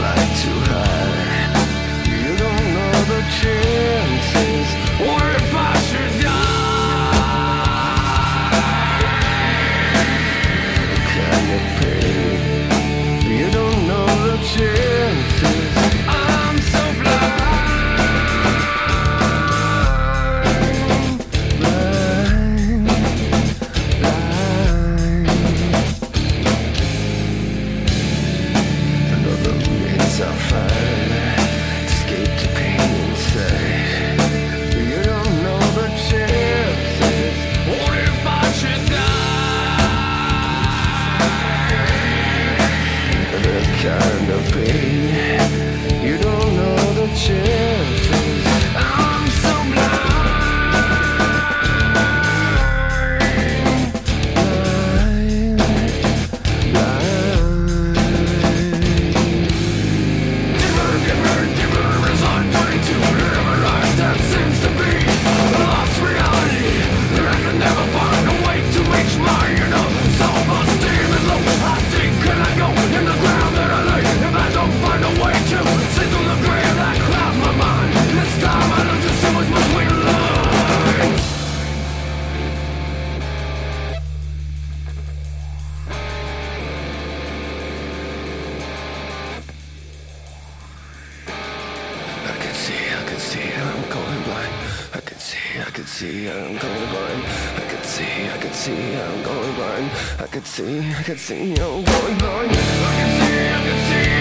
like to hide. See, I'm going blind. I can see, I can see, I'm going blind. I can see, I can see, I'm going blind. I can see, I can see, I'm going blind. I can see, I can see.